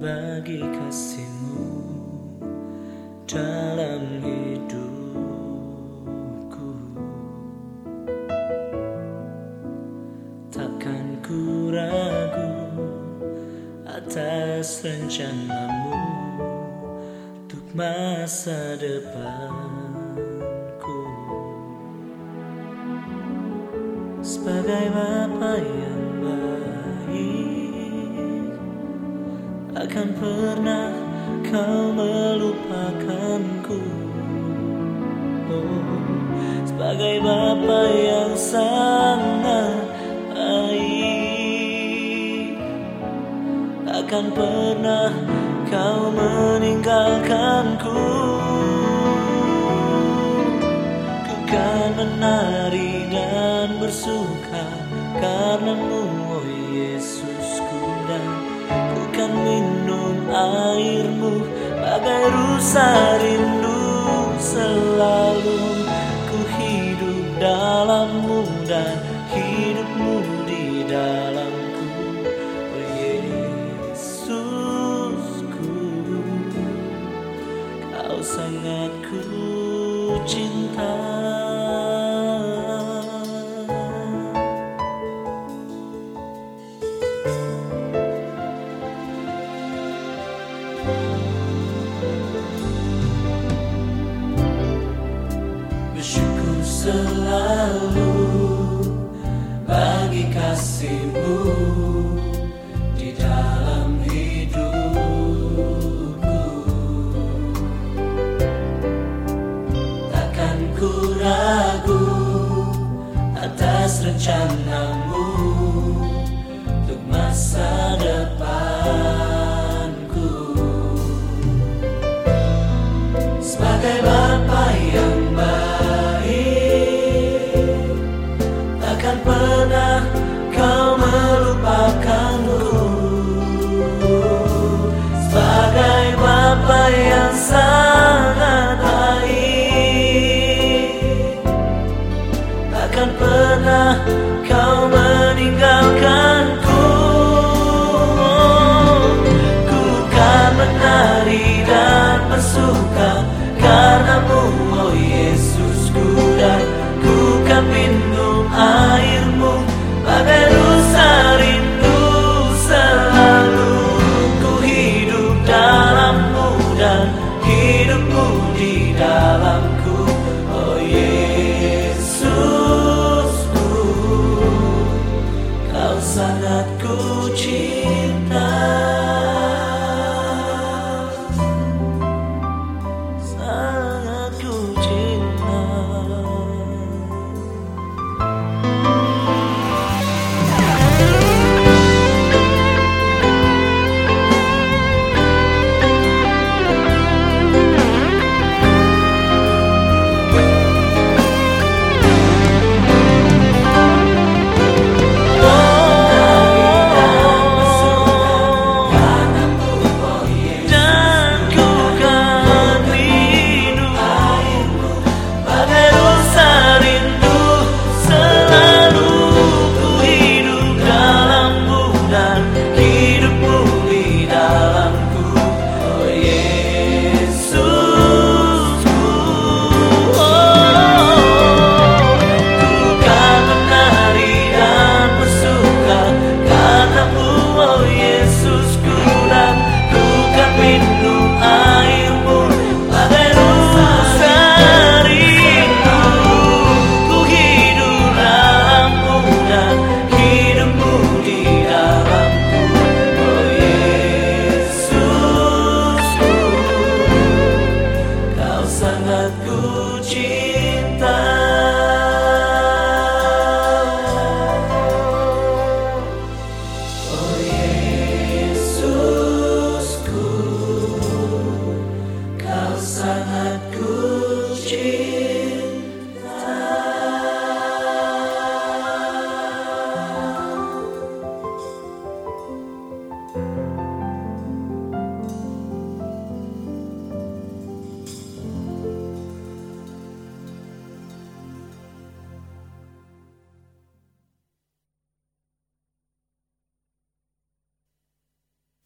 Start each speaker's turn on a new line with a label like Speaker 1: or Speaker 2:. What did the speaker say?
Speaker 1: bagi kasihmu dalam hidupku. Takkan ku ragu atas rencanamu Untuk masa depanku. Sebagai Bapa yang baik Akan pernah kau melupakanku. Oh, Sebagai Bapa yang sangat baik. Akan pernah kau meninggalkanku. Ku kan menari dan bersuka Karenamu airmu Bagai rusa rindu selalu. Ku hidup dalammu dan hidupmu di dalamku. Oh Yesusku Kau sangat ku cinta selalu bagi kasihmu di dalam hidupku. Takkan ku ragu atas rencanamu untuk masa depanku Takkan pernah kau meninggalkanku. Ku kan menari dan bersuka Karenamu